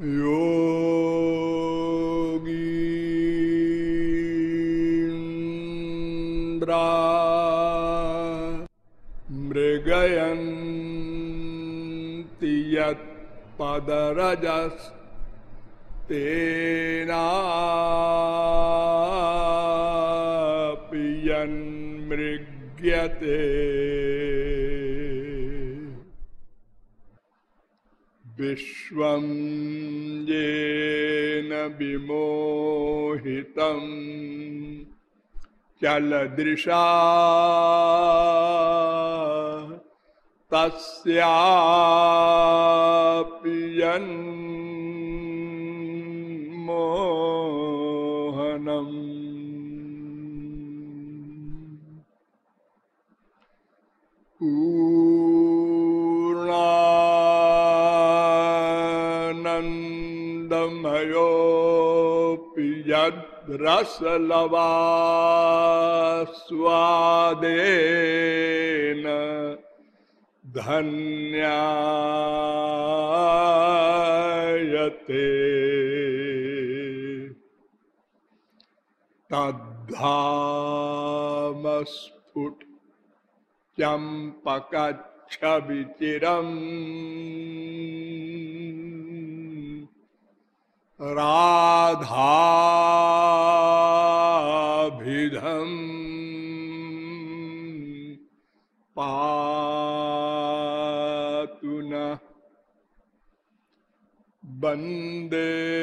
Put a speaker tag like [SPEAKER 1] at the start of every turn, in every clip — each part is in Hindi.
[SPEAKER 1] योगीन्द्रा मृगयन्ति यत्पदरजस्तेनापि यन्मृग्यते। विश्वं येन विमोहितं चलदृशा तस्यापि यद्रसलवास्वादेन धन्यायते। तद्धामस्फुट चम्पकच्छविचिरम्। राधाभिधम् पातु नः। वंदे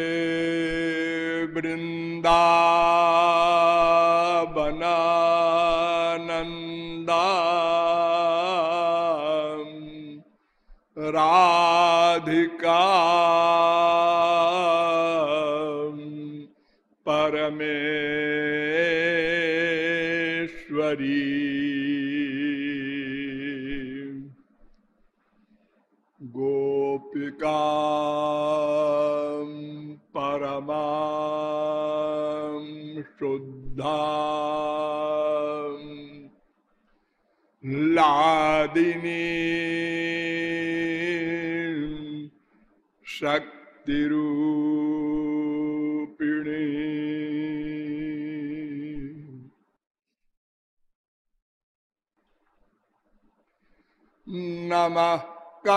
[SPEAKER 1] राधिका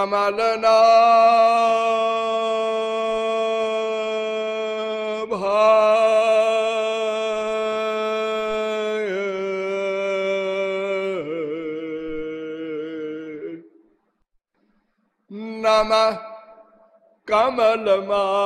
[SPEAKER 1] कमलना नमः कमलमालिने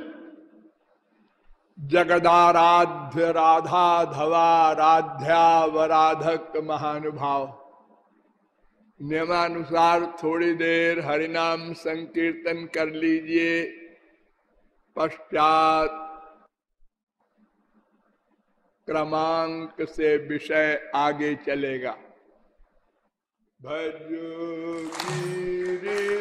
[SPEAKER 1] जगदाराध्य राधा धवाराध्यावराधक महानुभाव। नियमानुसार थोड़ी देर हरिनाम संकीर्तन कर लीजिए। पश्चात क्रमांक से विषय आगे चलेगा। भजो गिरिधर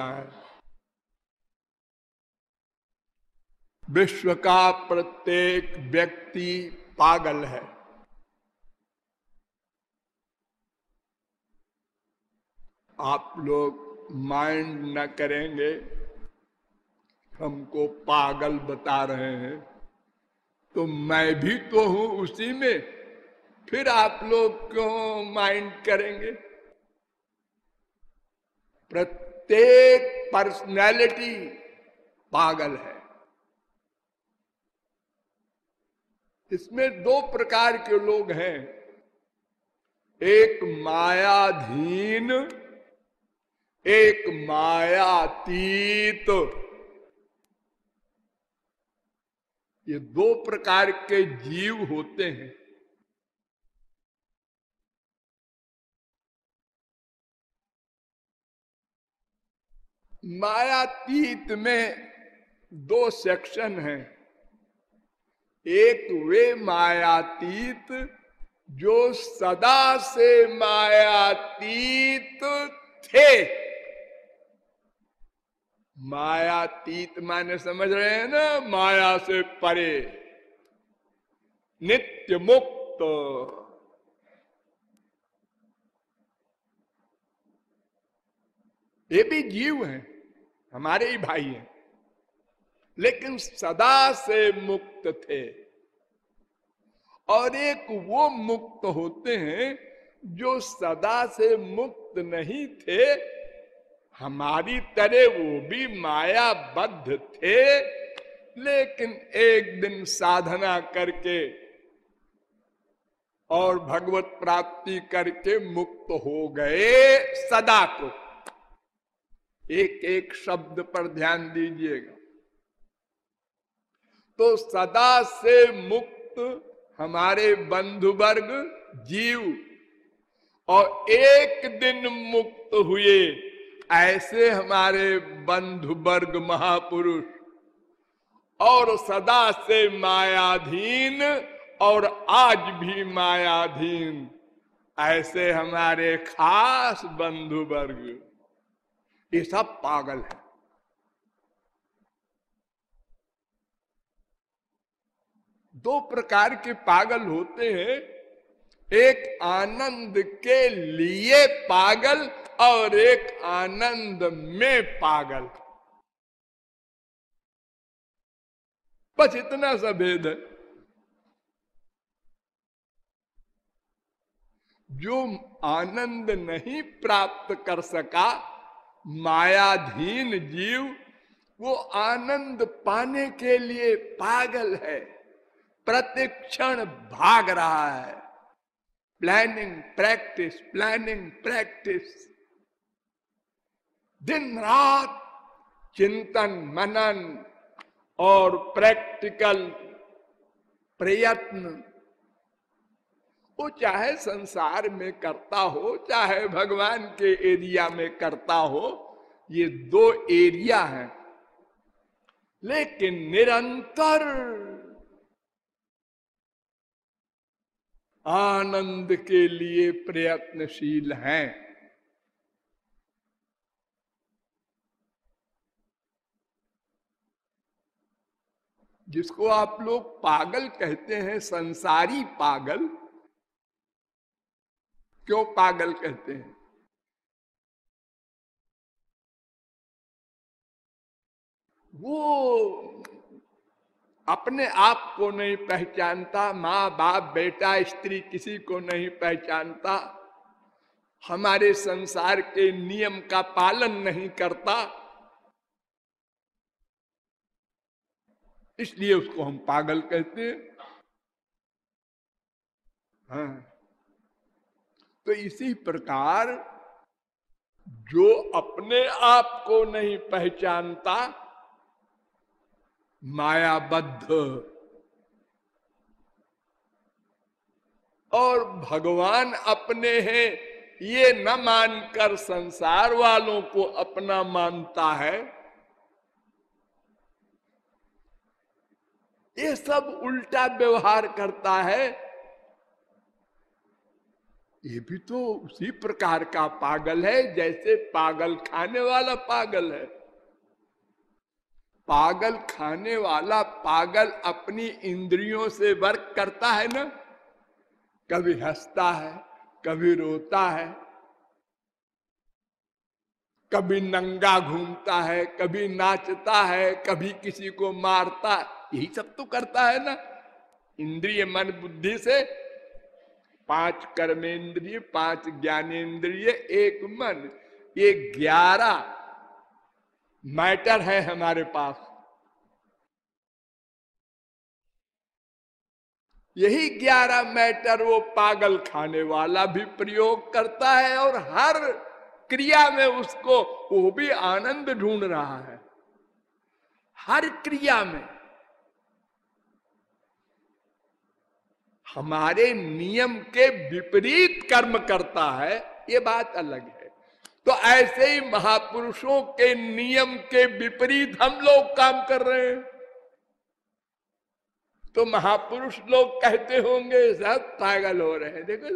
[SPEAKER 1] जाए विश्व का प्रत्येक व्यक्ति पागल है। आप लोग माइंड न करेंगे, हमको पागल बता रहे हैं। तो मैं भी तो हूँ उसी में, फिर आप लोग क्यों माइंड करेंगे? प्रत्येक पर्सनैलिटी पागल है। इसमें दो प्रकार के लोग हैं। एक मायाधीन, एक मायातीत। ये दो प्रकार के जीव होते हैं। मायातीत में दो सेक्शन हैं। एक वे मायातीत, जो सदा से मायातीत थे। मायातीत माने समझ रहे हैं ना? माया से परे। नित्य मुक्त। ये भी जीव हैं। हमारे ही भाई हैं। लेकिन सदा से मुक्त थे। और एक वो मुक्त होते हैं जो सदा से मुक्त नहीं थे, हमारी तरह वो भी मायाबद्ध थे, लेकिन एक दिन साधना करके और भगवत प्राप्ति करके मुक्त हो गए सदा को। एक एक शब्द पर ध्यान दीजिएगा। तो सदा से मुक्त हमारे बंधु वर्ग जीव और एक दिन मुक्त हुए, ऐसे हमारे बंधु वर्ग महापुरुष और सदा से मायाधीन और आज भी मायाधीन, ऐसे हमारे खास बंधु वर्ग ये सब पागल है। दो प्रकार के पागल होते हैं। एक आनंद के लिए पागल और एक आनंद में पागल। बस इतना सा भेद है। जो आनंद नहीं प्राप्त कर सका मायाधीन जीव वो आनंद पाने के लिए पागल है। प्रतिक्षण भाग रहा है। प्लानिंग प्रैक्टिस प्लानिंग प्रैक्टिस दिन रात चिंतन, मनन और प्रैक्टिकल प्रयत्न। वो चाहे संसार में करता हो, चाहे भगवान के एरिया में करता हो, ये दो एरिया हैं। लेकिन निरंतर आनंद के लिए प्रयत्नशील हैं। जिसको आप लोग पागल कहते हैं, संसारी पागल क्यों पागल कहते हैं? वो अपने आप को नहीं पहचानता, माँ बाप, बेटा, स्त्री किसी को नहीं पहचानता। हमारे संसार के नियम का पालन नहीं करता। इसलिए उसको हम पागल कहते हैं। हाँ। तो इसी प्रकार जो अपने आप को नहीं पहचानता, मायाबद्ध। और भगवान अपने हैं, ये न मानकर संसार वालों को अपना मानता है। ये सब उल्टा व्यवहार करता है। ये भी तो उसी प्रकार का पागल है जैसे पागल खाने वाला पागल है। पागल खाने वाला पागल अपनी इंद्रियों से वर्क करता है ना? कभी हंसता है, कभी रोता है, कभी नंगा घूमता है, कभी नाचता है, कभी किसी को मारता यही सब तो करता है ना? इंद्रिय मन बुद्धि से पाँच कर्मेंद्रिय, पाँच ज्ञानेन्द्रिय एक मन, ये ग्यारह मैटर है हमारे पास। यही ग्यारह मैटर वो पागल खाने वाला भी प्रयोग करता है और हर क्रिया में उसको, वो भी आनंद ढूंढ रहा है। हर क्रिया में। हमारे नियम के विपरीत कर्म करता है, ये बात अलग है। तो ऐसे ही महापुरुषों के नियम के विपरीत हम लोग काम कर रहे हैं। तो महापुरुष लोग कहते होंगे, सब पागल हो रहे हैं। देखो,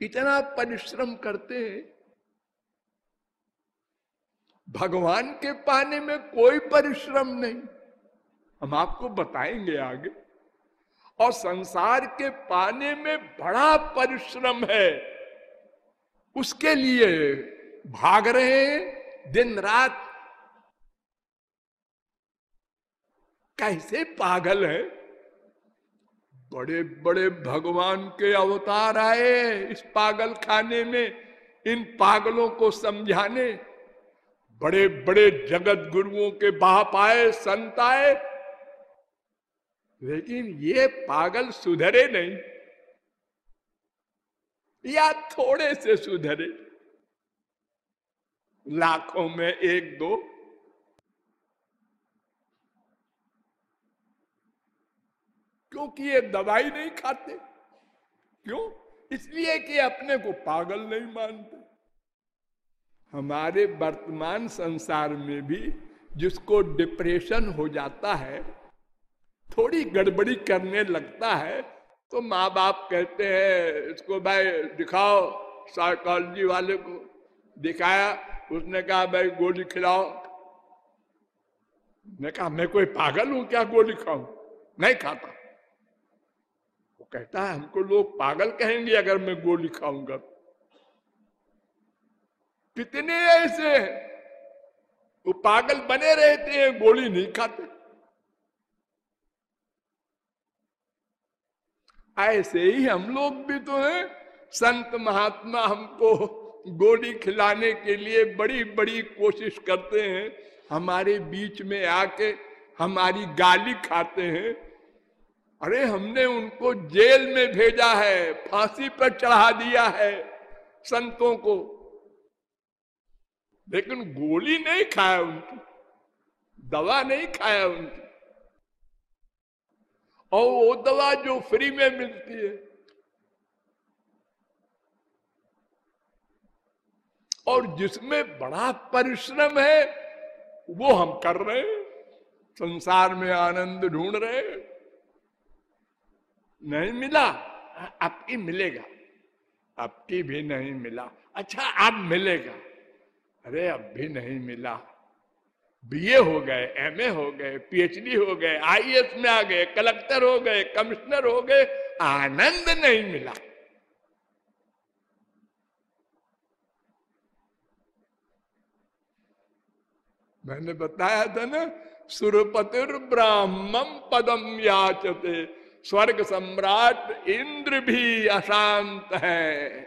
[SPEAKER 1] इतना परिश्रम करते हैं। भगवान के पाने में कोई परिश्रम नहीं। हम आपको बताएँगे आगे। और संसार के पाने में बड़ा परिश्रम है। उसके लिए भाग रहे हैं, दिन रात। कैसे पागल है? बड़े बड़े भगवान के अवतार आए इस पागल खाने में, इन पागलों को समझाने। बड़े बड़े जगत गुरुओं के बाप आए, संत आए लेकिन ये पागल सुधरे नहीं। या थोड़े से सुधरे। लाखों में एक दो। क्योंकि ये दवाई नहीं खाते। क्यों? इसलिए कि अपने को पागल नहीं मानते। हमारे वर्तमान संसार में भी जिसको डिप्रेशन हो जाता है थोड़ी गड़बड़ी करने लगता है तो माँ बाप कहते हैं, इसको भाई दिखाओ, साइकोलॉजी वाले को दिखाया, उसने कहा, भाई गोली खिलाओ। मैं कहा, मैं कोई पागल हूँ क्या गोली खाऊं? नहीं खाता। वो कहता है, हमको लोग पागल कहेंगे अगर मैं गोली खाऊँगा। कितने ऐसे वो पागल बने रहते हैं, गोली नहीं खाते। ऐसे ही हम लोग भी तो हैं। संत महात्मा हमको गोली खिलाने के लिए बड़ी बड़ी कोशिश करते हैं। हमारे बीच में आके हमारी गाली खाते हैं। अरे, हमने उनको जेल में भेजा है, फांसी पर चढ़ा दिया है संतों को। लेकिन गोली नहीं खाया उनकी, दवा नहीं खाया उनकी। और वो दवा जो फ्री में मिलती है। और जिसमें बड़ा परिश्रम है, वो हम कर रहे हैं। संसार में आनंद ढूंढ रहे हैं। नहीं मिला आपकी मिलेगा। आपकी भी नहीं मिला। अच्छा अब मिलेगा। अरे, अब भी नहीं मिला। बीए हो गए, एमए हो गए, पीएचडी हो गए, आईएएस में आ गए, कलेक्टर हो गए, कमिश्नर हो गए, आनंद नहीं मिला। मैंने बताया था ना, सुरपतिर ब्राह्मम पदम याचते, स्वर्ग सम्राट इंद्र भी अशांत है।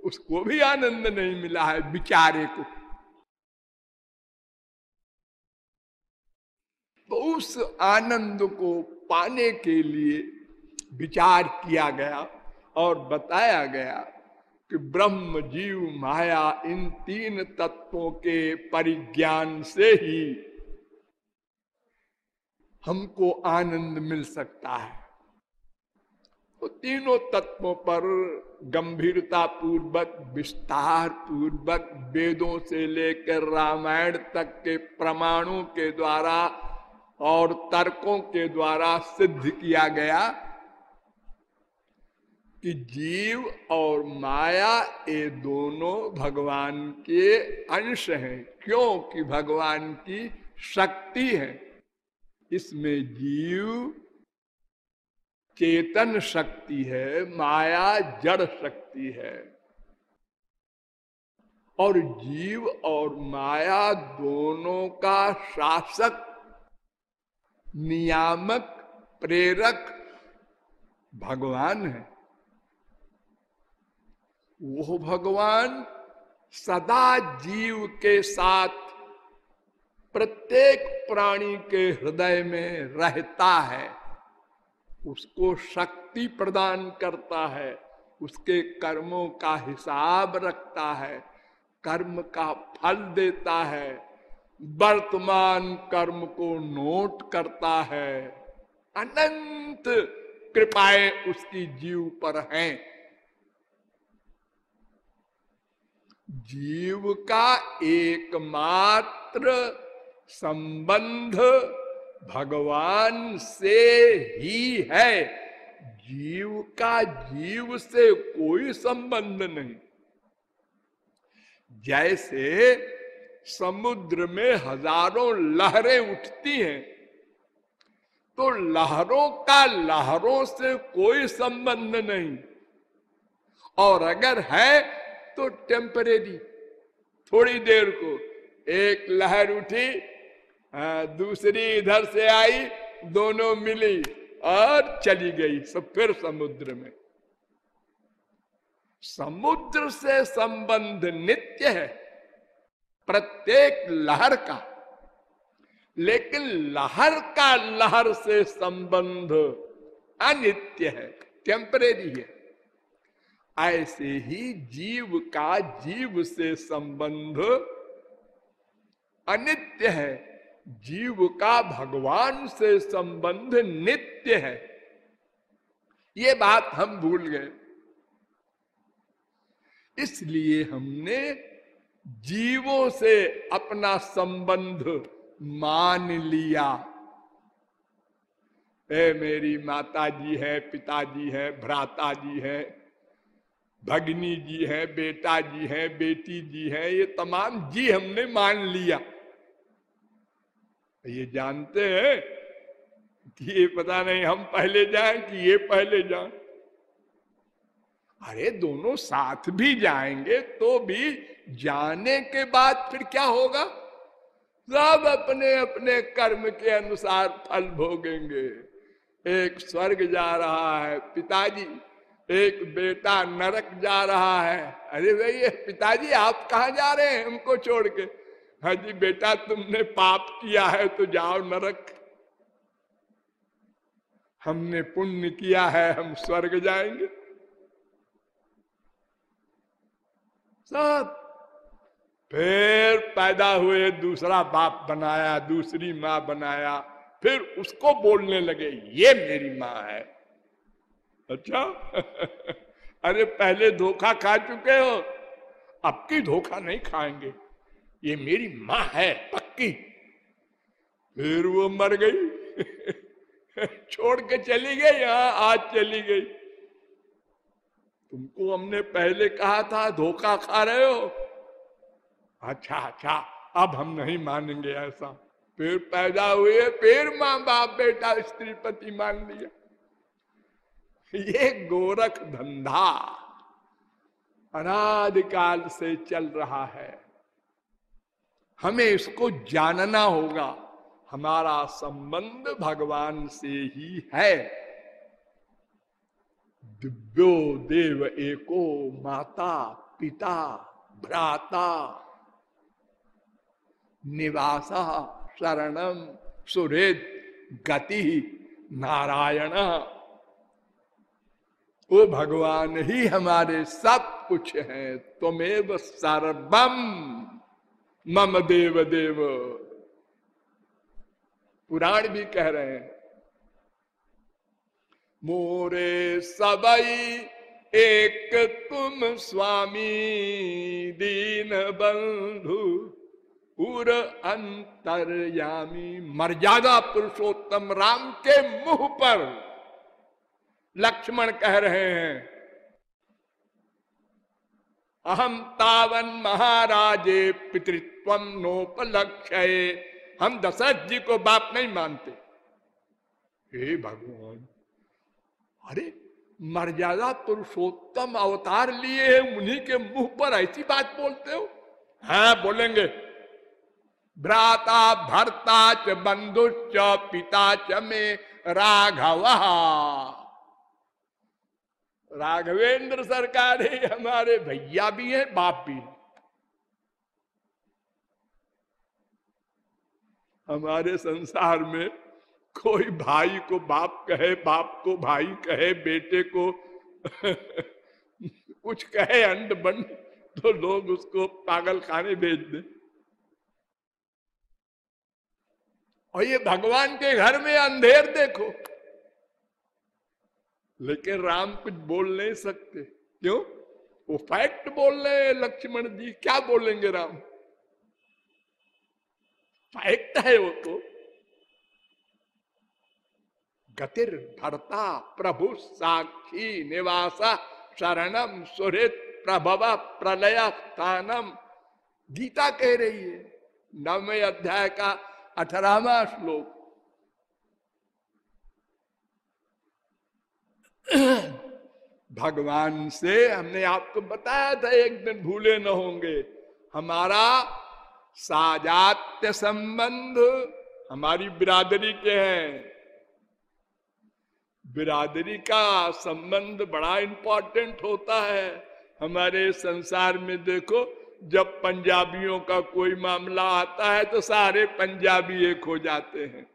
[SPEAKER 1] उसको भी आनंद नहीं मिला है, बिचारे को। उस आनंद को पाने के लिए विचार किया गया और बताया गया कि ब्रह्म, जीव, माया, इन तीन तत्वों के परिज्ञान से ही हमको आनंद मिल सकता है। तो तीनों तत्वों पर गंभीरता पूर्वक विस्तार पूर्वक वेदों से लेकर रामायण तक के प्रमाणों के द्वारा और तर्कों के द्वारा सिद्ध किया गया कि जीव और माया ये दोनों भगवान के अंश हैं, क्योंकि भगवान की शक्ति है। इसमें जीव चेतन शक्ति है, माया जड़ शक्ति है। और जीव और माया दोनों का शासक नियामक, प्रेरक भगवान है। वो भगवान सदा जीव के साथ प्रत्येक प्राणी के हृदय में रहता है। उसको शक्ति प्रदान करता है। उसके कर्मों का हिसाब रखता है। कर्म का फल देता है। वर्तमान कर्म को नोट करता है। अनंत कृपाएँ उसकी जीव पर हैं। जीव का एकमात्र संबंध भगवान से ही है। जीव का जीव से कोई संबंध नहीं। जैसे समुद्र में हज़ारों लहरें उठती हैं। तो लहरों का लहरों से कोई संबंध नहीं। और अगर है तो टेम्परेरी थोड़ी देर को। एक लहर उठी दूसरी इधर से आई, दोनों मिली और चली गई सब फिर समुद्र में। समुद्र से संबंध नित्य है। प्रत्येक लहर का। लेकिन लहर का लहर से संबंध अनित्य है टेम्परेरी है। ऐसे ही जीव का जीव से संबंध अनित्य है। जीव का भगवान से संबंध नित्य है। ये बात हम भूल गए। इसलिए हमने जीवों से अपना संबंध मान लिया। ए मेरी माता जी है, पिताजी है भ्राता जी है, भगनी जी है बेटा जी है, बेटी जी है, ये तमाम जी हमने मान लिया। ये जानते हैं कि ये पता नहीं हम पहले जाएँ कि ये पहले जाएँ। अरे दोनों साथ भी जाएँगे तो भी जाने के बाद फिर क्या होगा? सब अपने अपने कर्म के अनुसार फल भोगेंगे। एक स्वर्ग जा रहा है पिताजी, एक बेटा नरक जा रहा है। अरे भाई पिताजी, आप कहा जा रहे हैं हमको छोड़ के? हाँ जी, बेटा, तुमने पाप किया है तो जाओ नरक। हमने पुण्य किया है, हम स्वर्ग जाएँगे। सब फिर पैदा हुए, दूसरा बाप बनाया, दूसरी माँ बनाया, फिर उसको बोलने लगे, ये मेरी माँ है। अच्छा? अरे, पहले धोखा खा चुके हो, अब की धोखा नहीं खाएँगे। ये मेरी माँ है, पक्की। फिर वो मर गई। छोड़ के चली गई हाँ आज चली गई। तुमको हमने पहले कहा था, धोखा खा रहे हो। अच्छा अच्छा अब हम नहीं मानेंगे ऐसा। फिर पैदा हुए, फिर माँ बाप बेटा, स्त्री, पति मान लिया ये गोरख धंधा अनादिकाल से चल रहा है। हमें इसको जानना होगा। हमारा संबंध भगवान से ही है। दिव्यो देव एको माता पिता भ्राता निवास शरणम सुहृद गति नारायण। वो भगवान, ही हमारे सब कुछ है तुमेव सर्वम। मम देव देव। पुराण भी कह रहे हैं, मोरे सबई एक तुम स्वामी दीन बंधु। उर अंतरयामी मर्यादा पुरुषोत्तम राम के मुँह पर। लक्ष्मण कह रहे हैं अहम तावन महाराजे पितृत्व नोपलक्ष्य। हम दशरथ जी को बाप नहीं मानते। हे भगवान, अरे मर्यादा पुरुषोत्तम अवतार लिए उन्हीं के मुँह पर ऐसी बात बोलते हो? हाँ बोलेंगे। भ्राता भरता च बंधुश्च पिता च में राघव। राघवेंद्र सरकार ही, हमारे भैया भी हैं, बाप भी हमारे संसार में कोई भाई को बाप कहे, बाप को भाई कहे, बेटे को कुछ कहे, अंड बंड तो लोग उसको पागल खाने भेज दे। और ये भगवान के घर में अंधेर देखो। लेकिन राम कुछ बोल नहीं सकते। क्यों? वो फैक्ट बोल रहे हैं, लक्ष्मण जी। क्या बोलेंगे राम? फैक्ट है वो तो। गतिर भरता प्रभु साक्षी निवास शरणम सुहृत प्रभव प्रलय स्थानम। गीता कह रही है, नवे अध्याय का अठारहवा श्लोक। भगवान से हमने आपको बताया था, एक दिन भूले न होंगे। हमारा साजात्य संबंध हमारी बिरादरी के हैं। बिरादरी का संबंध बड़ा इंपॉर्टेंट होता है। हमारे संसार में देखो जब पंजाबियों का कोई मामला आता है तो सारे पंजाबी एक हो जाते हैं।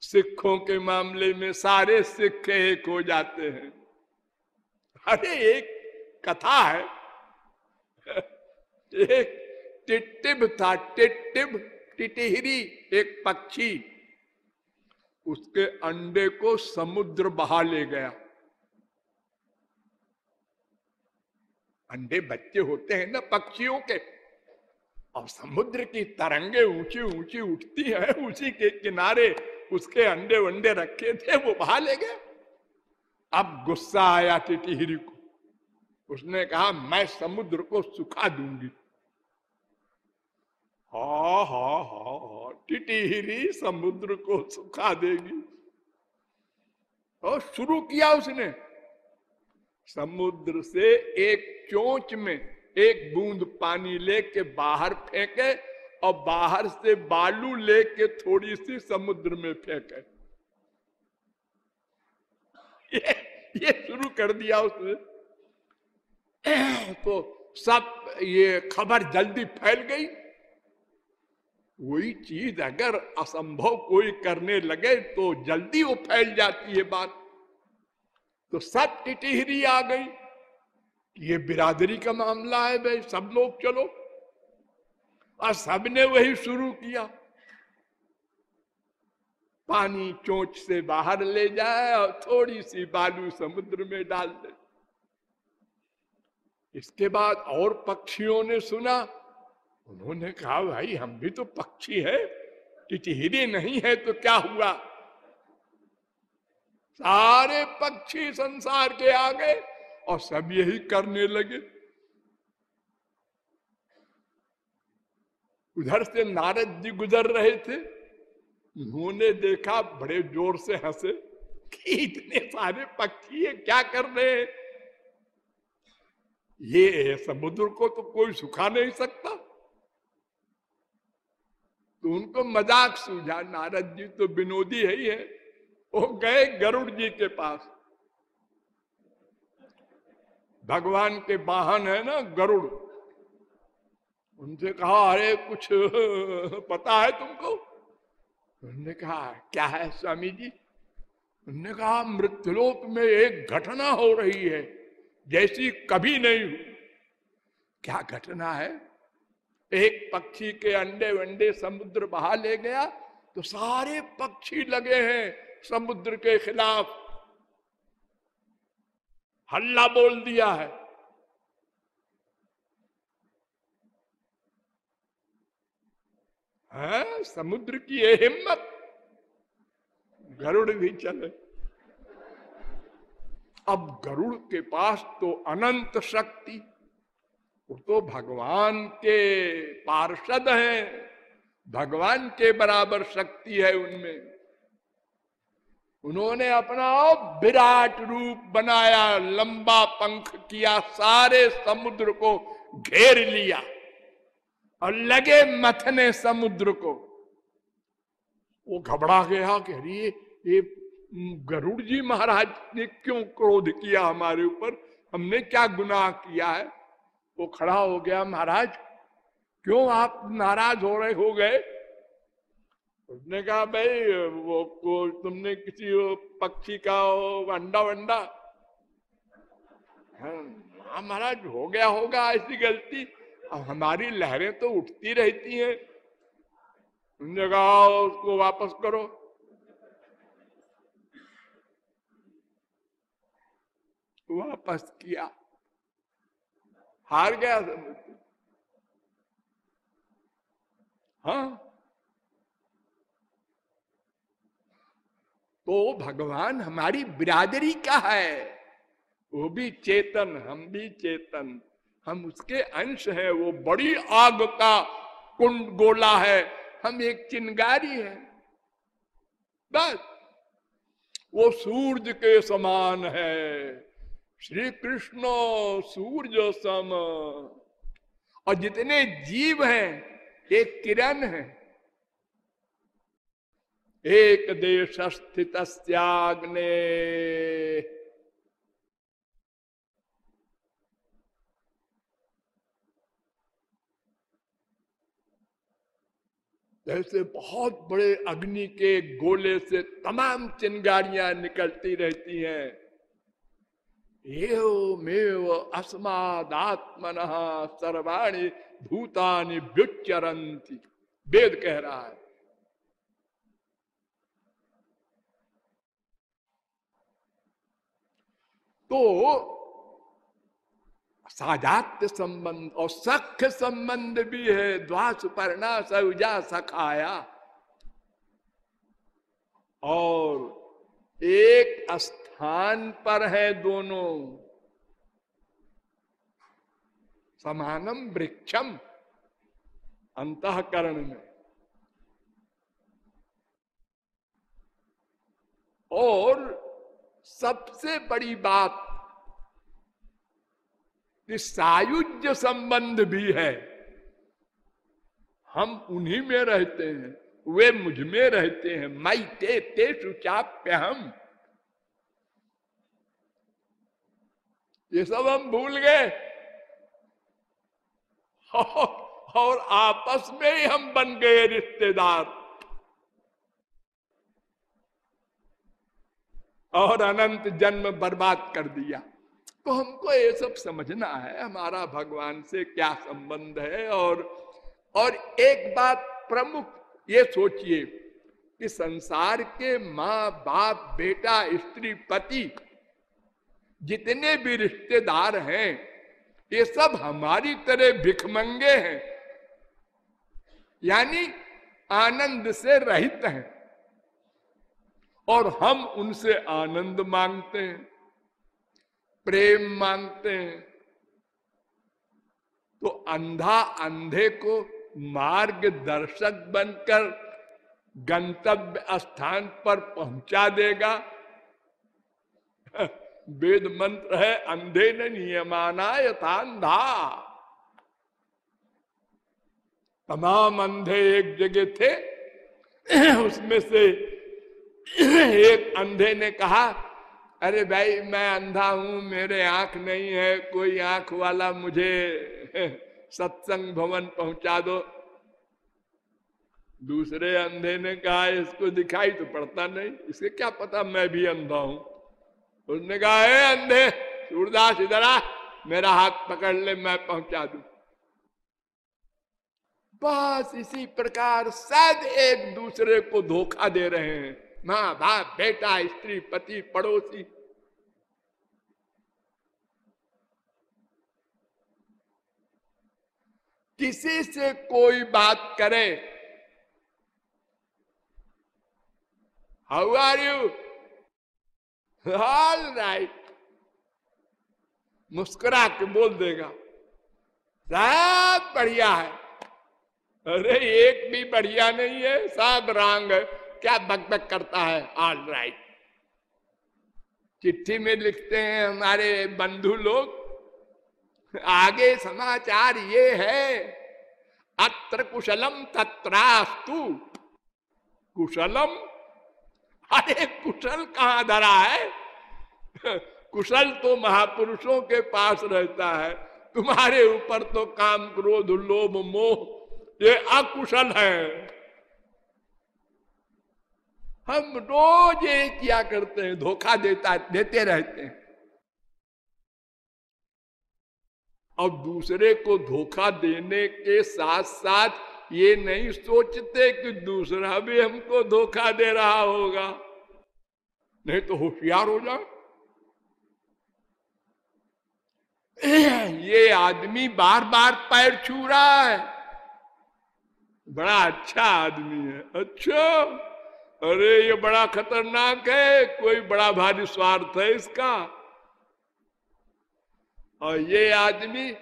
[SPEAKER 1] सिखों के मामले में सारे सिख एक हो जाते हैं। अरे एक कथा है। एक टिटिब था टिटिब टिटिहरी, एक पक्षी। उसके अंडे को समुद्र बहा ले गया। अंडे बच्चे होते हैं ना पक्षियों के। और समुद्र की तरंगे ऊँची ऊँची उठती है, उसी के किनारे उसके अंडे वंडे रखे थे, वो बहा ले गए। अब गुस्सा आया टिटिहरी को। उसने कहा, मैं समुद्र को सुखा दूँगी। हा हा हा हा टिटिहरी समुद्र को सुखा देगी। और शुरू किया उसने। समुद्र से एक चोंच में एक बूंद पानी लेके बाहर फेंके और बाहर से बालू लेके थोड़ी सी समुद्र में फेंके। ये ये शुरू कर दिया उसने। तो सब ये खबर जल्दी फैल गई। वही चीज़ अगर असंभव कोई करने लगे तो जल्दी वो फैल जाती है बात। तो सब टिटिहरी आ गई। ये बिरादरी का मामला है भाई, सब लोग चलो। और सबने वही शुरू किया। पानी चोंच से बाहर ले जाए और थोड़ी सी बालू समुद्र में डाल दे। इसके बाद और पक्षियों ने सुना। उन्होंने कहा, भाई, हम भी तो पक्षी है। टिटिहरी नहीं है तो क्या हुआ? सारे पक्षी संसार के आ गए और सब यही करने लगे। उधर से नारद जी गुजर रहे थे। उन्होंने देखा बड़े ज़ोर से हंसे कि इतने सारे पक्षी है क्या कर रहे हैं? ये समुद्र को तो कोई सुखा नहीं सकता। तो उनको मज़ाक सूझा, नारद जी तो विनोदी है ही है। वो गए गरुड़ जी के पास। भगवान के वाहन है ना गरुड़। उनसे कहा, अरे, कुछ पता है तुमको? उन्होंने कहा, क्या है स्वामी जी? उन्होंने कहा, मृत्युलोक में एक घटना हो रही है, जैसी कभी नहीं हुई। क्या घटना है? एक पक्षी के अंडे वंडे समुद्र बहा ले गया तो सारे पक्षी लगे हैं समुद्र के खिलाफ हल्ला बोल दिया है। है? समुद्र की ये हिम्मत। गरुड़ भी चले। अब गरुड़ के पास तो अनंत शक्ति, वो तो भगवान के पार्षद हैं। भगवान के बराबर शक्ति है उनमें। उन्होंने अपना विराट रूप बनाया, लंबा पंख किया, सारे समुद्र को घेर लिया और लगे मथने समुद्र को। वो घबरा गया कि अरे, ये गरुड़ जी महाराज ने क्यों क्रोध किया हमारे ऊपर? हमने क्या गुनाह किया है? वो खड़ा हो गया, महाराज, क्यों आप नाराज़ हो रहे हो गए? उसने कहा, भाई, वो को तुमने किसी पक्षी का अंडा वंडा? हाँ महाराज, हो गया होगा ऐसी गलती। अब हमारी लहरें तो उठती रहती हैं। जगह उसको वापस करो। वापस किया। हार गया। हाँ? तो भगवान हमारी बिरादरी का है। वो भी चेतन, हम भी चेतन। हम उसके अंश हैं, वो बड़ी आग का कुंड गोला है। हम एक चिंगारी है। बस। वो सूरज के समान है। श्री कृष्ण सूर्य सम। और जितने जीव हैं, एक किरण है। एक देश स्थित त्याग्ने जैसे बहुत बड़े अग्नि के गोले से तमाम चिंगारियाँ निकलती रहती हैं। एवमेव अस्मादात्मन सर्वाणी भूतानि व्युच्चरंती वेद कह रहा है। तो साजात्य संबंध और सख्य संबंध भी है, द्वास परना सौजा, सखाया। और एक स्थान पर है दोनों। समानम वृक्षम अंतकरण में। और सबसे बड़ी बात सायुज्य संबंध भी है। हम उन्हीं में रहते हैं, वे मुझमें रहते हैं। मई ते ते सुचाप्य हम। ये सब हम भूल गए। और आपस में ही हम बन गए रिश्तेदार। और अनंत जन्म बर्बाद कर दिया। तो हमको ये सब समझना है, हमारा भगवान से क्या संबंध है और और एक बात प्रमुख ये सोचिए कि संसार के माँ बाप बेटा, स्त्री, पति जितने भी रिश्तेदार हैं, ये सब हमारी तरह भिखमंगे हैं, यानी आनंद से रहित हैं। और हम उनसे आनंद मांगते हैं, प्रेम मांगते हैं। तो अंधा अंधे को मार्गदर्शक बनकर गंतव्य स्थान पर पहुँचा देगा। वेद मंत्र है, अंधे न नियमाना यथांधा तमाम अंधे एक जगह थे, उसमें से एक अंधे ने कहा, अरे भाई, मैं अंधा हूँ, मेरे आँख नहीं है, कोई आँख वाला मुझे सत्संग भवन पहुँचा दो। दूसरे अंधे ने कहा, इसको दिखाई तो पड़ता नहीं इसे क्या पता मैं भी अंधा हूँ? उसने कहा है अंधे, सूरदास, इधर आ, मेरा हाथ पकड़ ले, मैं पहुँचा दू। बस इसी प्रकार शायद एक दूसरे को धोखा दे रहे हैं। माँ बाप बेटा, स्त्री, पति, पड़ोसी। किसी से कोई बात करे how are you all right मुस्कुरा के बोल देगा, सब बढ़िया है। अरे, एक भी बढ़िया नहीं है, सब रंग है। क्या बकबक करता है? ऑल राइट चिट्ठी में लिखते हैं हमारे बंधु लोग, आगे समाचार ये है, अत्र कुशलम तत्रास्तु। कुशलम? अरे कुशल कहाँ धरा है? कुशल तो महापुरुषों के पास रहता है, तुम्हारे ऊपर तो काम, क्रोध, लोभ, मोह, ये अकुशल है। हम रोज ये क्या करते हैं, धोखा देता, देते रहते हैं। अब दूसरे को धोखा देने के साथ साथ ये नहीं सोचते कि दूसरा भी हमको धोखा दे रहा होगा। नहीं तो होशियार हो जाओ। ये आदमी बार बार पैर छू रहा है। बड़ा अच्छा आदमी है। अच्छा। अरे, ये बड़ा खतरनाक है, कोई बड़ा भारी स्वार्थ है इसका। और ये आदमी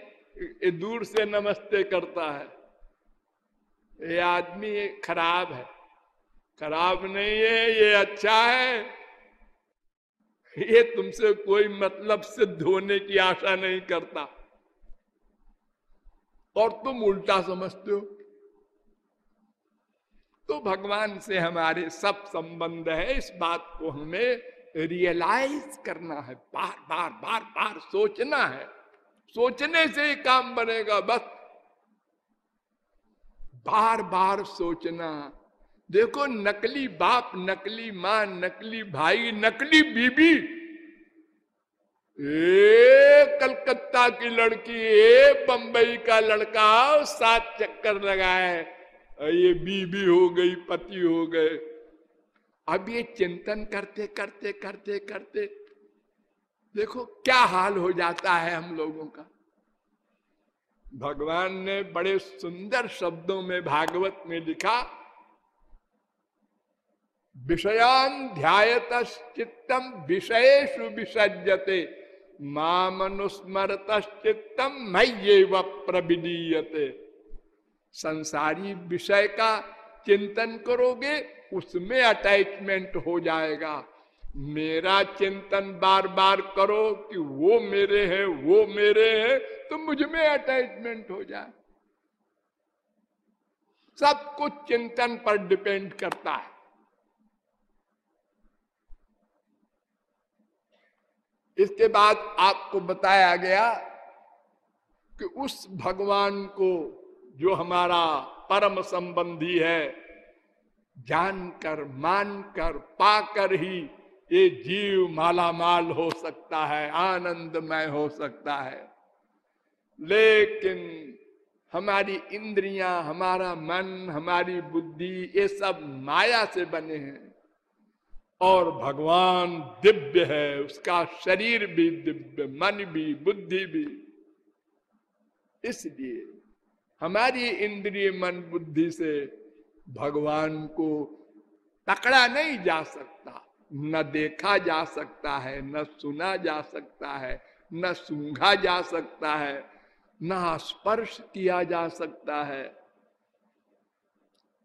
[SPEAKER 1] दूर से नमस्ते करता है। ये आदमी खराब है। खराब नहीं है, ये अच्छा है। ये तुमसे कोई मतलब सिद्ध होने की आशा नहीं करता। और तुम उल्टा समझते हो। तो भगवान से हमारे सब संबंध है। इस बात को हमें रियलाइज़ करना है। बार बार बार बार सोचना है। सोचने से ही काम बनेगा, बस। बार बार सोचना। देखो, नकली बाप, नकली माँ, नकली भाई, नकली बीबी। ए कलकत्ता की लड़की ए बंबई का लड़का सात चक्कर लगाए। ये बीबी हो गई, पति हो गए। अब ये चिंतन करते करते करते करते, देखो क्या हाल हो जाता है हम लोगों का। भगवान ने बड़े सुंदर शब्दों में भागवत में लिखा, विषयान ध्यात चित्तम विषयेशु विसजते मामनुस्मरत चित्तम मये प्रविलीयते संसारी विषय का चिंतन करोगे, उसमें अटैचमेंट हो जाएगा। मेरा चिंतन बार बार करो कि वो मेरे हैं, वो मेरे हैं तो मुझमें अटैचमेंट हो जाए। सब कुछ चिंतन पर डिपेंड करता है। इसके बाद आपको बताया गया कि उस भगवान को जो हमारा परम संबंधी है, जानकर, मानकर, पाकर ही ये जीव माला माल हो सकता है, आनंदमय हो सकता है। लेकिन हमारी इंद्रियाँ, हमारा मन, हमारी बुद्धि ये सब माया से बने हैं। और भगवान दिव्य है, उसका शरीर भी दिव्य, मन भी, बुद्धि भी। इसलिए हमारी इंद्रिय मन बुद्धि से भगवान को पकड़ा नहीं जा सकता। न देखा जा सकता है, न सुना जा सकता है, न सूंघा जा सकता है, न स्पर्श किया जा सकता है,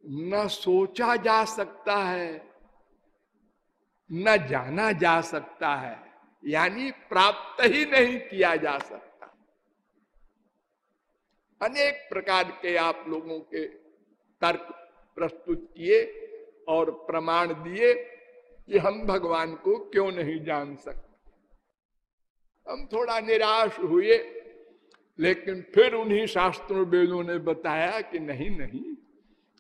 [SPEAKER 1] न सोचा जा सकता है, न जाना जा सकता है। यानी प्राप्त ही नहीं किया जा सकता। अनेक प्रकार के आप लोगों के तर्क प्रस्तुत किए और प्रमाण दिए कि हम भगवान को क्यों नहीं जान सकते। हम थोड़ा निराश हुए, लेकिन फिर उन्हीं शास्त्रों वेदों ने बताया कि नहीं नहीं,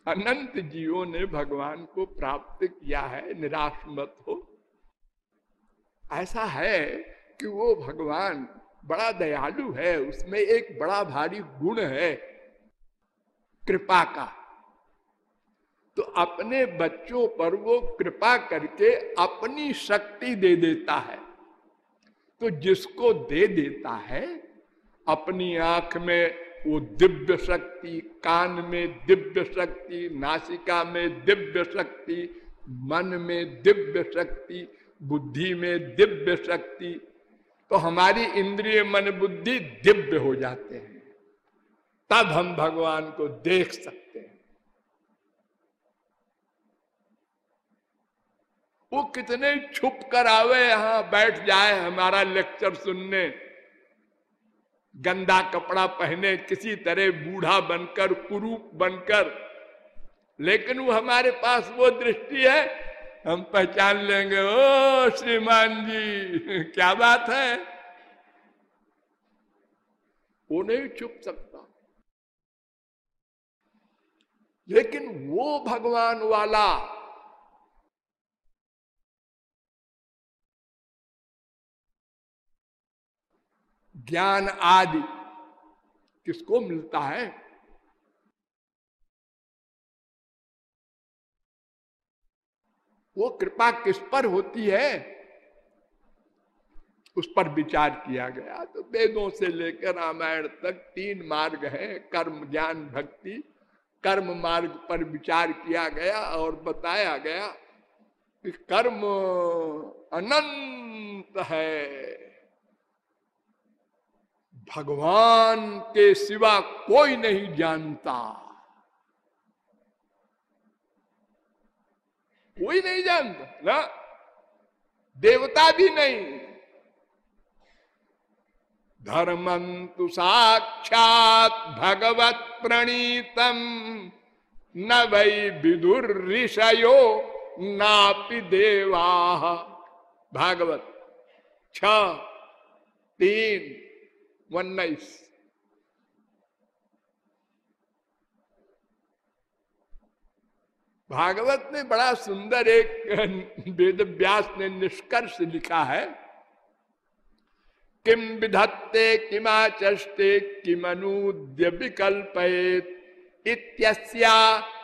[SPEAKER 1] अनंत जीवों ने भगवान को प्राप्त किया है, निराश मत हो। ऐसा है कि वो भगवान बड़ा दयालु है, उसमें एक बड़ा भारी गुण है, कृपा का। तो अपने बच्चों पर वो कृपा करके अपनी शक्ति दे देता है। तो जिसको दे देता है, अपनी आँख में वो दिव्य शक्ति, कान में दिव्य शक्ति, नासिका में दिव्य शक्ति, मन में दिव्य शक्ति, बुद्धि में दिव्य शक्ति तो हमारी इंद्रिय मन बुद्धि दिव्य हो जाते हैं। तब हम भगवान को देख सकते हैं। वो कितने छुप कर आवे, यहाँ बैठ जाए हमारा लेक्चर सुनने। गंदा कपड़ा पहने, किसी तरह बूढ़ा बनकर, कुरूप बनकर। लेकिन वो हमारे पास वो दृष्टि है हम पहचान लेंगे। ओ, श्रीमान जी, क्या बात है? वो नहीं चुप सकता। लेकिन वो भगवान वाला ज्ञान आदि किसको मिलता है? वो कृपा किस पर होती है? उस पर विचार किया गया। तो वेदों से लेकर रामायण तक तीन मार्ग हैं, कर्म, ज्ञान, भक्ति। कर्म मार्ग पर विचार किया गया और बताया गया कि कर्म अनंत है। भगवान के सिवा कोई नहीं जानता। कोई नहीं जानता, ना? देवता भी नहीं। धर्मंतु साक्षात भगवत प्रणीतम। न वै विदुर ऋषयो नापि देवा। भागवत छ, तीन, उन्नीस। भागवत में बड़ा सुंदर एक वेद व्यास ने निष्कर्ष लिखा है, किम विधत्ते किमाचष्टे किमनुद्य विकल्पेत इत्यस्या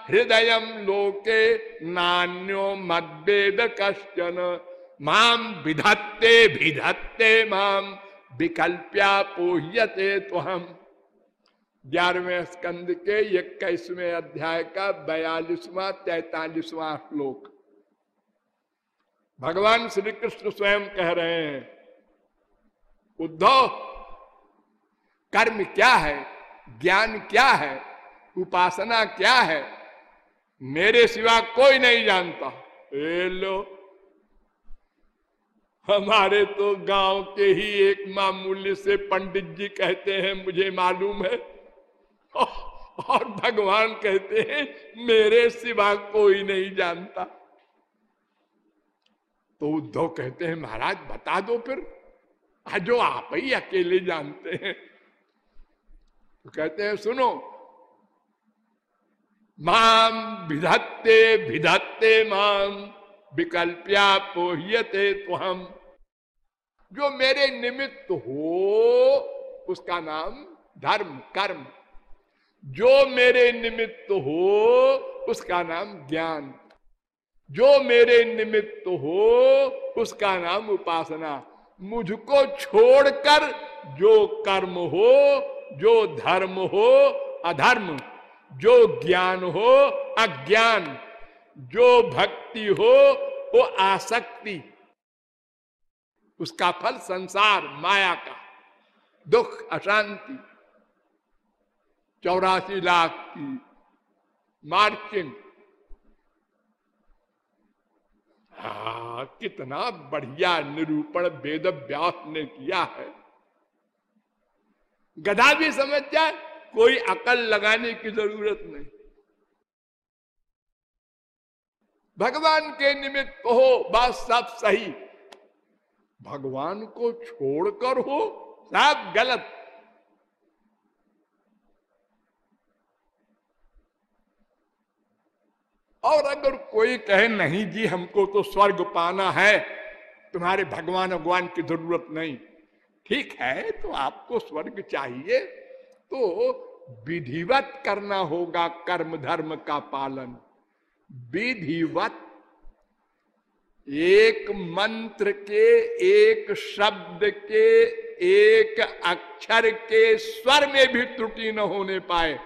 [SPEAKER 1] हृदय लोके नान्यो मद्वेद कश्चन। माम विधत्ते विधत्ते माम विकल्प्या पोह्यते तो हम ग्यारहवें स्कंद के इक्कीसवें अध्याय का बयालीसवा, तैतालीसवा श्लोक। भगवान श्री कृष्ण स्वयं कह रहे हैं, उद्धव, कर्म क्या है? ज्ञान क्या है? उपासना क्या है? मेरे सिवा कोई नहीं जानता। ए लो, हमारे तो गाँव के ही एक मामूली से पंडित जी कहते हैं, मुझे मालूम है और भगवान कहते हैं, मेरे सिवा कोई नहीं जानता। तो उद्धव कहते हैं, महाराज, बता दो फिर। जो आप ही अकेले जानते हैं। तो कहते हैं, सुनो, माम विधत्ते विधत्ते माम, विकल्प्या पोह्यते तो हम जो मेरे निमित्त हो, उसका नाम धर्म, कर्म। जो मेरे निमित्त हो, उसका नाम ज्ञान। जो मेरे निमित्त हो, उसका नाम उपासना। मुझको छोड़कर जो कर्म हो, जो धर्म हो, अधर्म, जो ज्ञान हो, अज्ञान, जो भक्ति हो, वो आसक्ति, उसका फल संसार, माया का, दुख, अशांति। चौरासी लाख की मार्चिंग हाँ कितना बढ़िया निरूपण वेद व्यास ने किया है। गधा भी समझ जाए, कोई अकल लगाने की ज़रूरत नहीं। भगवान के निमित्त हो बस सब सही। भगवान को छोड़कर हो, सब गलत। और अगर कोई कहे, नहीं जी, हमको तो स्वर्ग पाना है, तुम्हारे भगवान भगवान की ज़रूरत नहीं। ठीक है तो आपको स्वर्ग चाहिए तो विधिवत करना होगा कर्म धर्म का पालन। विधिवत, एक मंत्र के, एक शब्द के, एक अक्षर के स्वर में भी त्रुटि न होने पाए।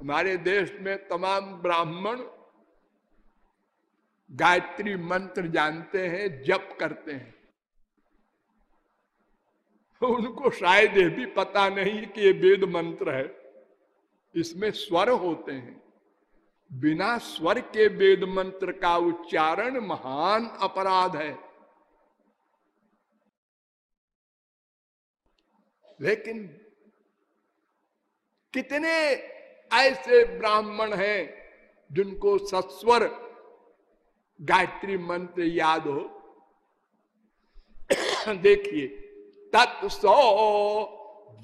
[SPEAKER 1] हमारे देश में तमाम ब्राह्मण गायत्री मंत्र जानते हैं, जप करते हैं। उनको शायद यह भी पता नहीं कि ये वेद मंत्र है। इसमें स्वर होते हैं। बिना स्वर के वेद मंत्र का उच्चारण महान अपराध है। लेकिन कितने ऐसे ब्राह्मण हैं जिनको सस्वर गायत्री मंत्र याद हो। देखिए, तत्सो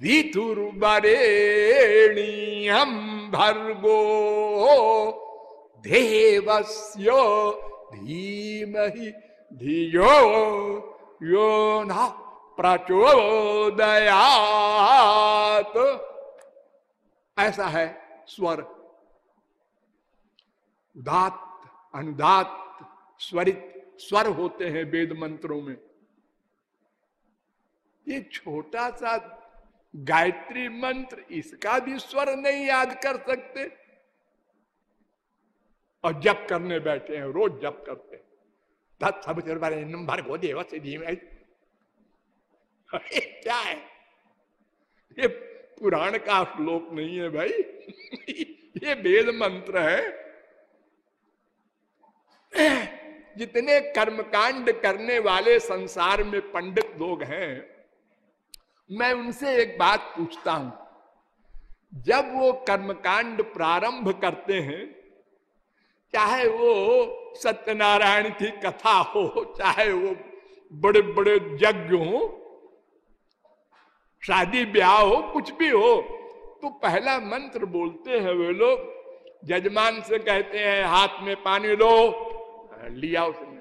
[SPEAKER 1] विथुर्वरेणीयम भर्गो देवस्य धीमहि धियो यो न प्रचोदयात। ऐसा है। स्वर। उदात अनुदात स्वरित स्वर होते हैं वेद मंत्रों में। ये छोटा सा गायत्री मंत्र, इसका भी स्वर नहीं याद कर सकते। और जप करने बैठे हैं, रोज जप करते हैं। से धीमे क्या है? ये पुराण का श्लोक नहीं है भाई। ये वेद मंत्र है। जितने कर्मकांड करने वाले संसार में पंडित लोग हैं, मैं उनसे एक बात पूछता हूँ। जब वो कर्मकांड प्रारंभ करते हैं, चाहे वो सत्यनारायण की कथा हो, चाहे वो बड़े बड़े यज्ञ हो शादी ब्याह हो, कुछ भी हो तो पहला मंत्र बोलते हैं वे लोग। जजमान से कहते हैं, हाथ में पानी लो। लिया उसने।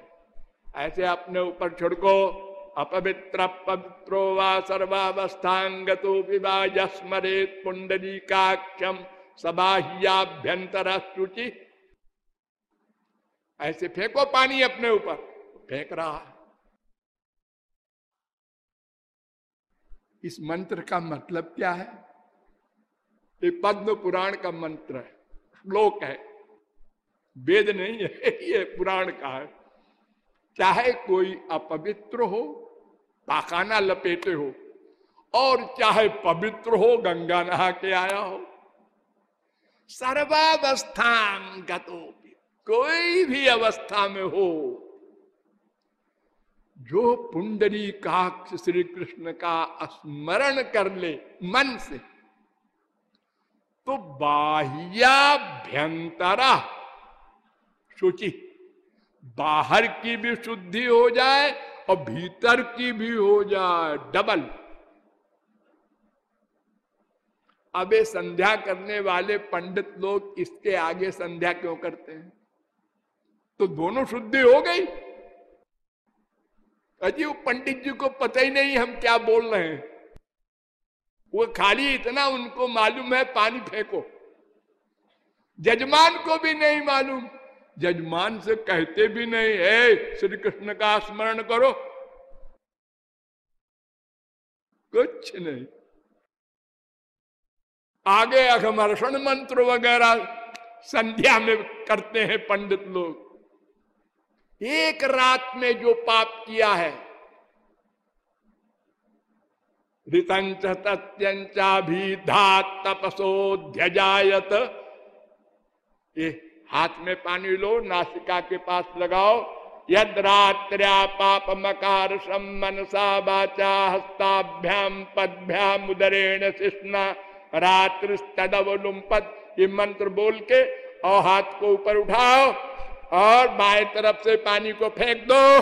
[SPEAKER 1] ऐसे अपने ऊपर छिड़को। अपवित्र पवित्रो वा सर्वावस्थांगतो विवाजस्मरेत पुंडली काक्षम सबाह्याभ्यंतर शुचि ऐसे फेंको पानी अपने ऊपर। फेंक रहा इस मंत्र का मतलब क्या है? ये पद्म पुराण का मंत्र है, श्लोक है। वेद नहीं है, ये पुराण का है। चाहे कोई अपवित्र हो, पाखाना लपेटे हो, और चाहे पवित्र हो, गंगा नहा के आया हो सर्वावस्थान गतो कोई भी अवस्था में हो जो पुंडरी काक्ष श्री कृष्ण का स्मरण कर ले मन से तो बाह्याभ्यंतरा शुचि बाहर की भी शुद्धि हो जाए और भीतर की भी हो जाए डबल अबे संध्या करने वाले पंडित लोग इसके आगे संध्या क्यों करते हैं? तो दोनों शुद्धि हो गई। अजी वो पंडित जी को पता ही नहीं हम क्या बोल रहे हैं। वो खाली इतना उनको मालूम है, पानी फेंको। जजमान को भी नहीं मालूम। जजमान से कहते भी नहीं है श्री कृष्ण का स्मरण करो। कुछ नहीं। आगे अघमर्षण मंत्र वगैरह संध्या में करते हैं पंडित लोग। एक रात में जो पाप किया है ऋतंच धात तपसोध्यजायत ये हाथ में पानी लो, नासिका के पास लगाओ। यद रात्र्या पाप मकार मनसा बाचा हस्ताभ्याम पदभ्याम उदरेण शिष्णा रात्रि तदवलुम्पद ये मंत्र बोल के, और हाथ को ऊपर उठाओ। और बाएँ तरफ़ से पानी को फेंक दो।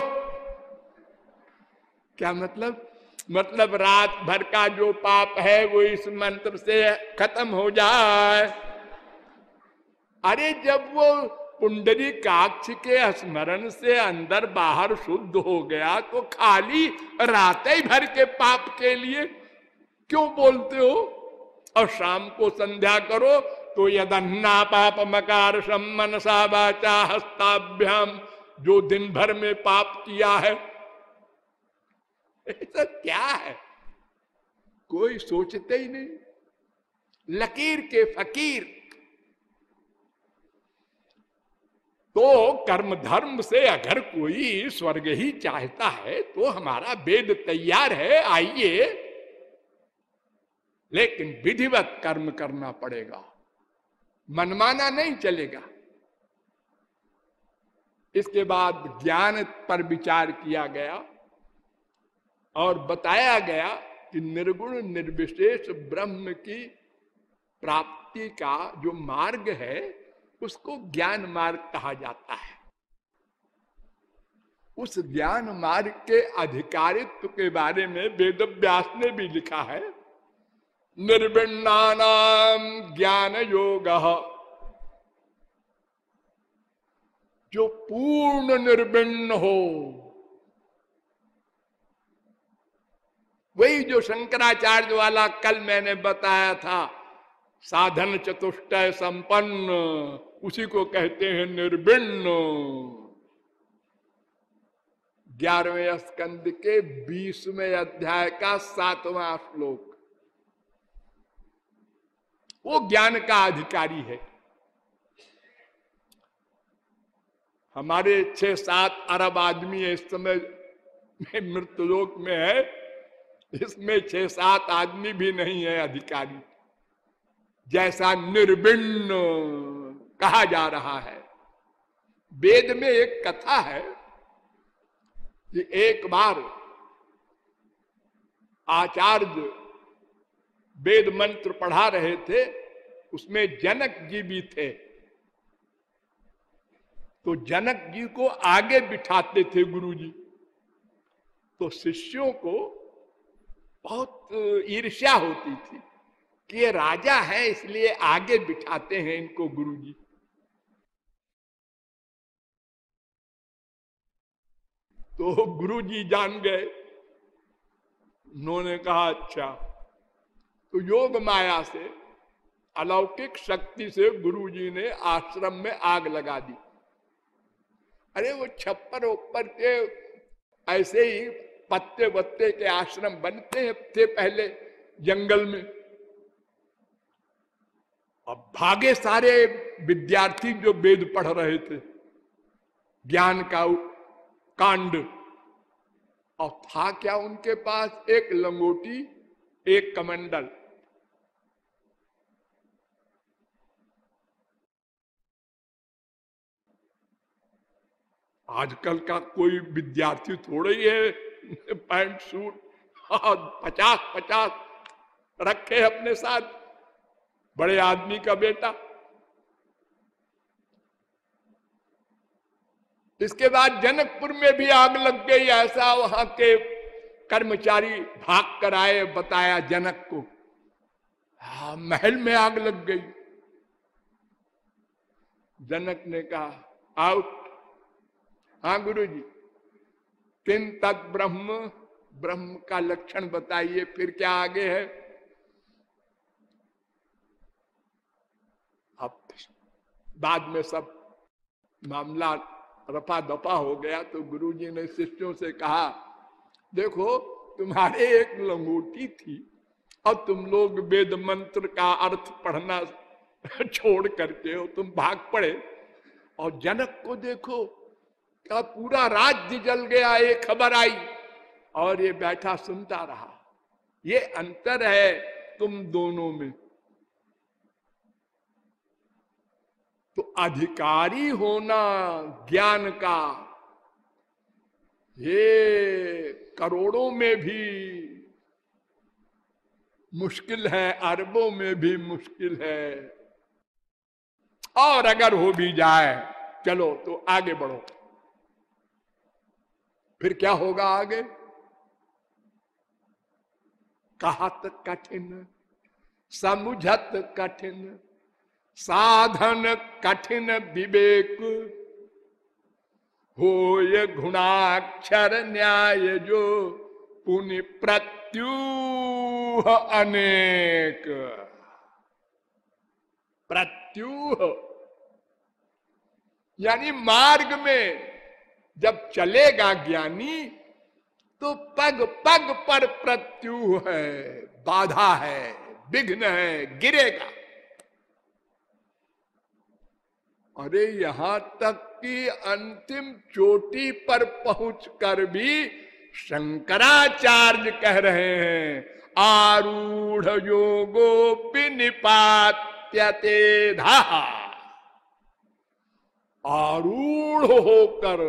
[SPEAKER 1] क्या मतलब? मतलब रात भर का जो पाप है, वो इस मंत्र से खत्म हो जाए। अरे, जब वो पुंडरी काक्ष के स्मरण से अंदर बाहर शुद्ध हो गया तो खाली रात भर के पाप के लिए क्यों बोलते हो? और शाम को संध्या करो तो यदन्ना पाप मकार मनसा बाचा हस्ताभ्याम जो दिन भर में पाप किया है। ऐसा क्या है? कोई सोचते ही नहीं। लकीर के फकीर। तो कर्म धर्म से अगर कोई स्वर्ग ही चाहता है तो हमारा वेद तैयार है, आइए। लेकिन विधिवत कर्म करना पड़ेगा। मनमाना नहीं चलेगा। इसके बाद ज्ञान पर विचार किया गया और बताया गया कि निर्गुण निर्विशेष ब्रह्म की प्राप्ति का जो मार्ग है, उसको ज्ञान मार्ग कहा जाता है। उस ज्ञान मार्ग के अधिकारित्व के बारे में वेद व्यास ने भी लिखा है। निर्विण्णाम ज्ञान योग जो पूर्ण निर्विण्ण हो, वही जो शंकराचार्य वाला कल मैंने बताया था, साधन चतुष्टय संपन्न, उसी को कहते हैं निर्विण्ण। ग्यारहवें स्कंद के बीसवें अध्याय का सातवां श्लोक। वो ज्ञान का अधिकारी है। हमारे छह सात अरब आदमी इस समय मृत्युलोक में है। इसमें छह सात आदमी भी नहीं है अधिकारी। जैसा निर्विण्ण कहा जा रहा है। वेद में एक कथा है कि एक बार आचार्य वेद मंत्र पढ़ा रहे थे, उसमें जनक जी भी थे। तो जनक जी को आगे बिठाते थे गुरु जी तो शिष्यों को बहुत ईर्ष्या होती थी कि ये राजा है, इसलिए आगे बिठाते हैं इनको गुरु जी तो गुरु जी जान गए। उन्होंने कहा अच्छा तो योग माया से अलौकिक शक्ति से गुरु जी ने आश्रम में आग लगा दी। अरे वो छप्पर ऊपर के ऐसे ही पत्ते वत्ते के आश्रम बनते थे पहले जंगल में। अब भागे सारे विद्यार्थी जो वेद पढ़ रहे थे, ज्ञान का कांड। और था क्या उनके पास? एक लंगोटी, एक कमंडल। आजकल का कोई विद्यार्थी थोड़ा ही है। पैंट सूट पचास पचास रखे अपने साथ। बड़े आदमी का बेटा। इसके बाद जनकपुर में भी आग लग गई। ऐसा वहाँ के कर्मचारी भाग कर आए, बताया जनक को। हा, महल में आग लग गई। जनक ने कहा आउट हाँ गुरु जी किन तत् ब्रह्म? ब्रह्म का लक्षण बताइए, फिर क्या आगे है? अब बाद में सब मामला रफा दफ़ा हो गया तो गुरुजी ने शिष्यों से कहा, देखो, तुम्हारे एक लंगोटी थी, और तुम लोग वेद मंत्र का अर्थ पढ़ना छोड़ करके हो, तुम भाग पड़े, और जनक को देखो क्या पूरा राज्य जल गया, ये खबर आई। और ये बैठा सुनता रहा। ये अंतर है तुम दोनों में। तो अधिकारी होना ज्ञान का, ये करोड़ों में भी मुश्किल है, अरबों में भी मुश्किल है। और अगर हो भी जाए, चलो तो आगे बढ़ो। फिर क्या होगा आगे? कहत कठिन, समुझत कठिन, साधन कठिन विवेक। हो ये गुणाक्षर न्याय जो पुण्य प्रत्यूह अनेक। प्रत्यूह। यानी मार्ग में जब चलेगा ज्ञानी तो पग पग पर प्रत्यु है, बाधा है, विघ्न है, गिरेगा। अरे यहाँ तक कि अंतिम चोटी पर पहुंचकर भी शंकराचार्य कह रहे हैं, आरूढ़ योगो निपात्यते धा। आरूढ़ होकर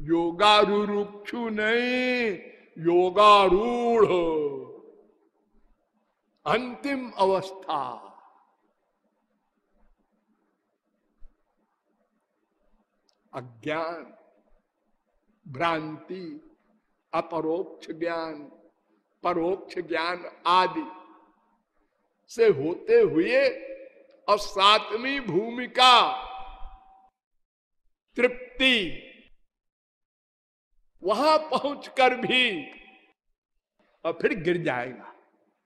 [SPEAKER 1] योगारूक्षु नहीं योगारूढ़। अंतिम अवस्था। अज्ञान, भ्रांति, अपरोक्ष ज्ञान, परोक्ष ज्ञान आदि से होते हुए और सातवीं भूमिका, तृप्ति। वहाँ पहुंचकर भी और फिर गिर जाएगा।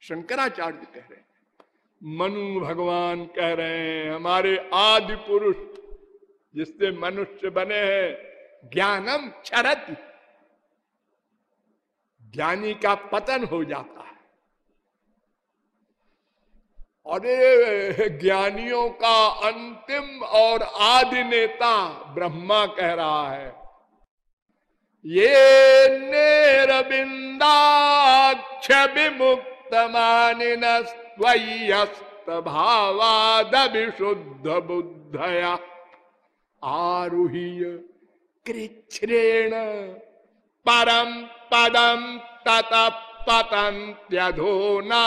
[SPEAKER 1] शंकराचार्य कह रहे हैं, मनु भगवान कह रहे हैं, हमारे आदि पुरुष जिससे मनुष्य बने हैं, ज्ञानम क्षरत ज्ञानी का पतन हो जाता है। और ज्ञानियों का अंतिम और आदि नेता ब्रह्मा कह रहा है ये नेरबिंदाक्ष विमुक्त मानिन स्वयस्त भावाद विशुद्ध बुद्धया आरुह्य कृच्छ्रेण परम पदम तत पतंत्यधोना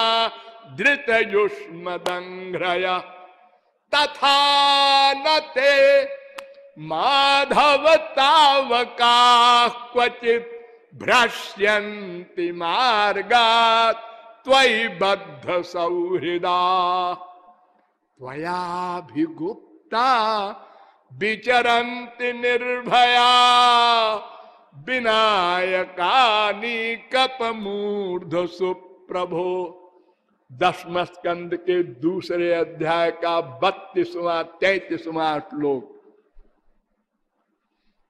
[SPEAKER 1] धृत युष्म तथा नते माधव तावका क्वचित भ्रश्यन्ति मार्गा त्वयि बद्ध सौहृदा त्वयाभिगुप्ता विचरन्ति निर्भया। विनायकानी कप मूर्ध सुप्रभो दसम स्कंद के दूसरे अध्याय का बत्तीसवा, तैतीसवा श्लोक।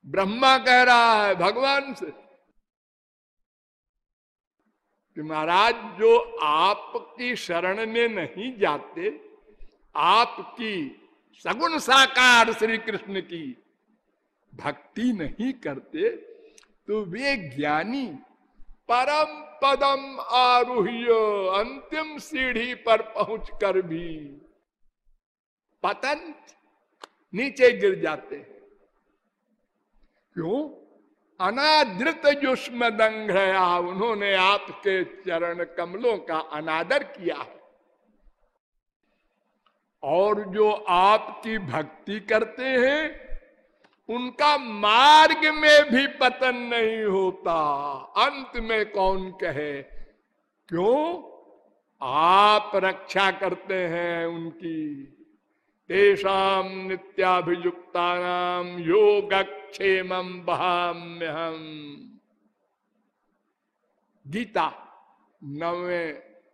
[SPEAKER 1] ब्रह्मा कह रहा है, भगवान से। कि महाराज, जो आपकी शरण में नहीं जाते, आपकी सगुण साकार श्री कृष्ण की भक्ति नहीं करते तो वे ज्ञानी परम पदम आरूह्य अंतिम सीढ़ी पर पहुंचकर भी पतन नीचे गिर जाते हैं। क्यों? अनादृत युष्म दंघया उन्होंने आपके चरण कमलों का अनादर किया है। और जो आपकी भक्ति करते हैं, उनका मार्ग में भी पतन नहीं होता। अंत में कौन कहे? क्यों? आप रक्षा करते हैं उनकी। तेषाम नित्याभियुक्ता नाम योगक्षेम बहाम्य हम गीता, नवे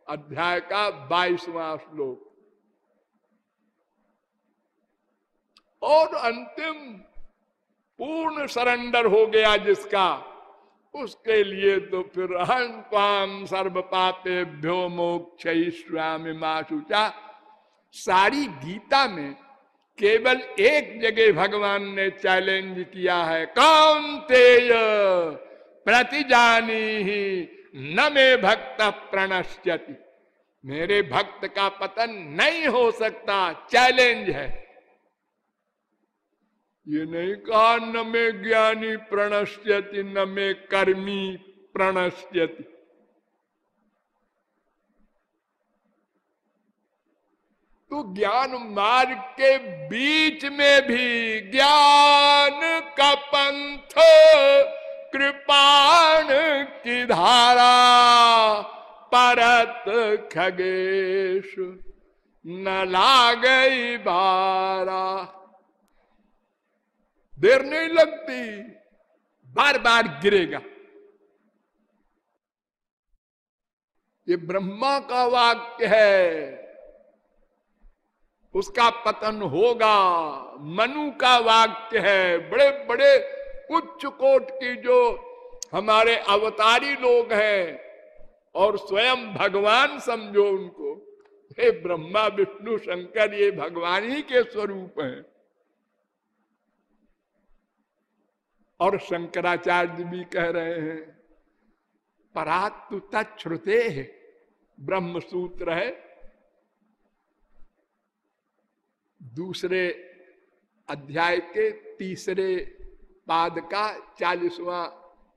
[SPEAKER 1] अध्याय का बाईसवां श्लोक। और अंतिम पूर्ण सरेंडर हो गया जिसका, उसके लिए तो फिर अहं पाम सर्व पापे भ्यो मोक्ष स्वामी माशुचा सारी गीता में केवल एक जगह भगवान ने चैलेंज किया है, कौन तेय प्रतिजानी ही, न मे भक्त प्रणश्यति। मेरे भक्त का पतन नहीं हो सकता चैलेंज है। ये नहीं कहा, न मे ज्ञानी प्रणश्यति, न मे कर्मी प्रणश्यति। तो ज्ञान मार्ग के बीच में भी ज्ञान का पंथ कृपाण की धारा परत खगेश। न ला गई बारा। देर नहीं लगती बार बार गिरेगा। ये ब्रह्मा का वाक्य है उसका पतन होगा। मनु का वाक्य है बड़े बड़े उच्च कोट की जो हमारे अवतारी लोग हैं, और स्वयं भगवान समझो उनको। हे ब्रह्मा, विष्णु, शंकर, ये भगवान ही के स्वरूप हैं। और शंकराचार्य भी कह रहे हैं परातु तत्श्रुते ब्रह्म सूत्र है दूसरे अध्याय के तीसरे पाद का चालीसवां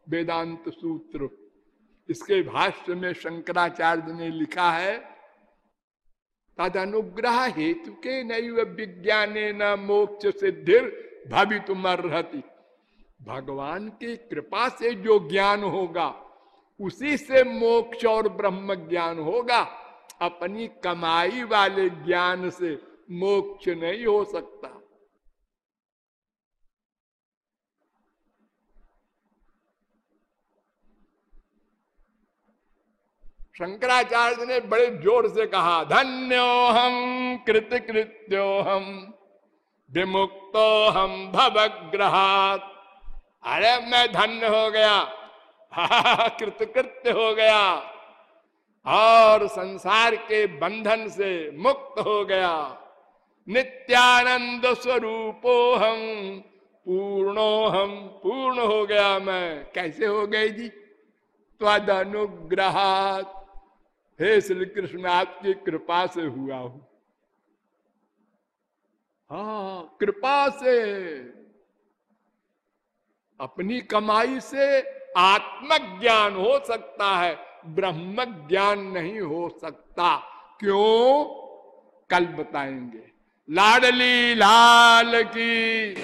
[SPEAKER 1] वेदांत सूत्र। इसके भाष्य में शंकराचार्य ने लिखा है तद अनुग्रह हेतु के नैव विज्ञान न मोक्ष सिद्धिर सिद्धि भवितुमर्हति। भगवान की कृपा से जो ज्ञान होगा, उसी से मोक्ष और ब्रह्म ज्ञान होगा। अपनी कमाई वाले ज्ञान से मोक्ष नहीं हो सकता। शंकराचार्य ने बड़े ज़ोर से कहा धन्यो हम कृत कृत्यो हम विमुक्तो हम भवग्रहात। अरे, मैं धन्य हो गया। कृतकृत्य हो गया। और संसार के बंधन से मुक्त हो गया। नित्यानंद स्वरूपो हम पूर्णो हम पूर्ण हो गया मैं। कैसे हो गए जी? त्वद अनुग्रहात हे श्री कृष्ण आपकी कृपा से हुआ हूँ। हा, कृपा से। अपनी कमाई से आत्मज्ञान हो सकता है ब्रह्म ज्ञान नहीं हो सकता। क्यों? कल बताएँगे। लाडली लाल की